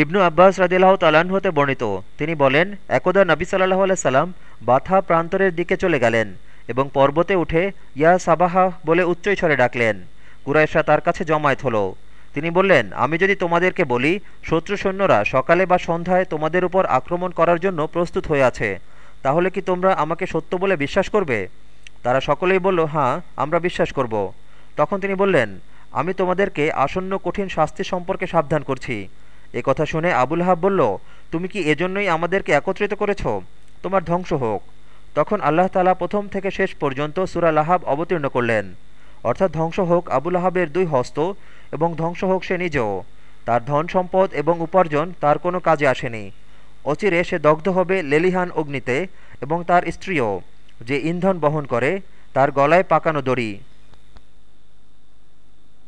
ইবনু আব্বাস রাজিল্লাহ তালান হতে বর্ণিত। তিনি বলেন, একদা নবী সাল্লাহ সাল্লাম বাথা প্রান্তরের দিকে চলে গেলেন এবং পর্বতে উঠে ইয়া সাবাহা বলে উচ্চৈস্বরে ডাকলেন। কুরাইশা তার কাছে জমায়েত হলো। তিনি বললেন, আমি যদি তোমাদেরকে বলি, শত্রু সৈন্যরা সকালে বা সন্ধ্যায় তোমাদের উপর আক্রমণ করার জন্য প্রস্তুত হয়ে আছে, তাহলে কি তোমরা আমাকে সত্য বলে বিশ্বাস করবে? তারা সকলেই বলল হ্যাঁ আমরা বিশ্বাস করব। তখন তিনি বললেন, আমি তোমাদেরকে আসন্ন কঠিন শাস্তি সম্পর্কে সাবধান করছি। এ কথা শুনে আবুল হাব বলল, তুমি কি এজন্যই আমাদেরকে একত্রিত করেছ? তোমার ধ্বংস হোক। তখন আল্লাহ তালা প্রথম থেকে শেষ পর্যন্ত সুরা লাহাব অবতীর্ণ করলেন। অর্থাৎ ধ্বংস হোক আবুল আহাবের দুই হস্ত এবং ধ্বংস হোক সে নিজেও। তার ধন সম্পদ এবং উপার্জন তার কোনো কাজে আসেনি। অচিরে সে দগ্ধ হবে লেলিহান অগ্নিতে এবং তার স্ত্রীও। যে ইন্ধন বহন করে, তার গলায় পাকানো দড়ি।